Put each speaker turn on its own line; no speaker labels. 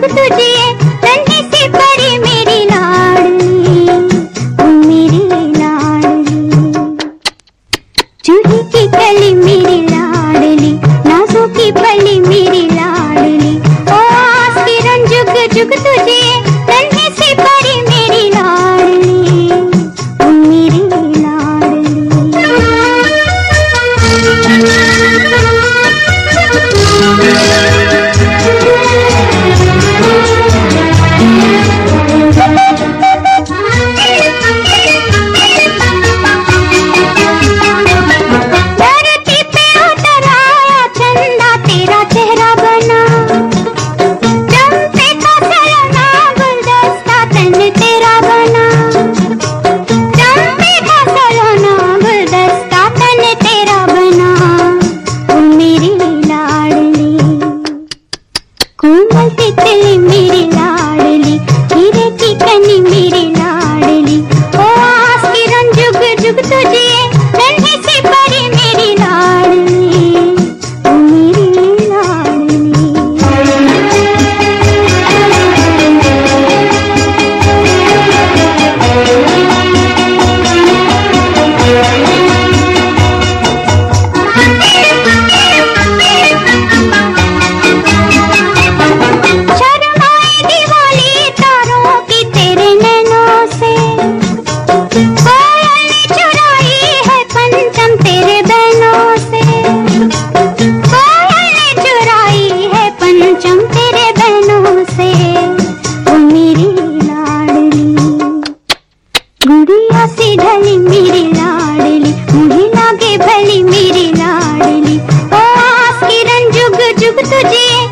तुझे तेरा चेहरा बना। चंपे का सलना गुलदस्ता तन तेरा बना। मेरी लाडली। कोमल तितली मेरी गुड़िया सी ढली मेरी लाडली मुझे लागे भली मेरी लाडली ओ आस किरण जुग जुग तुझे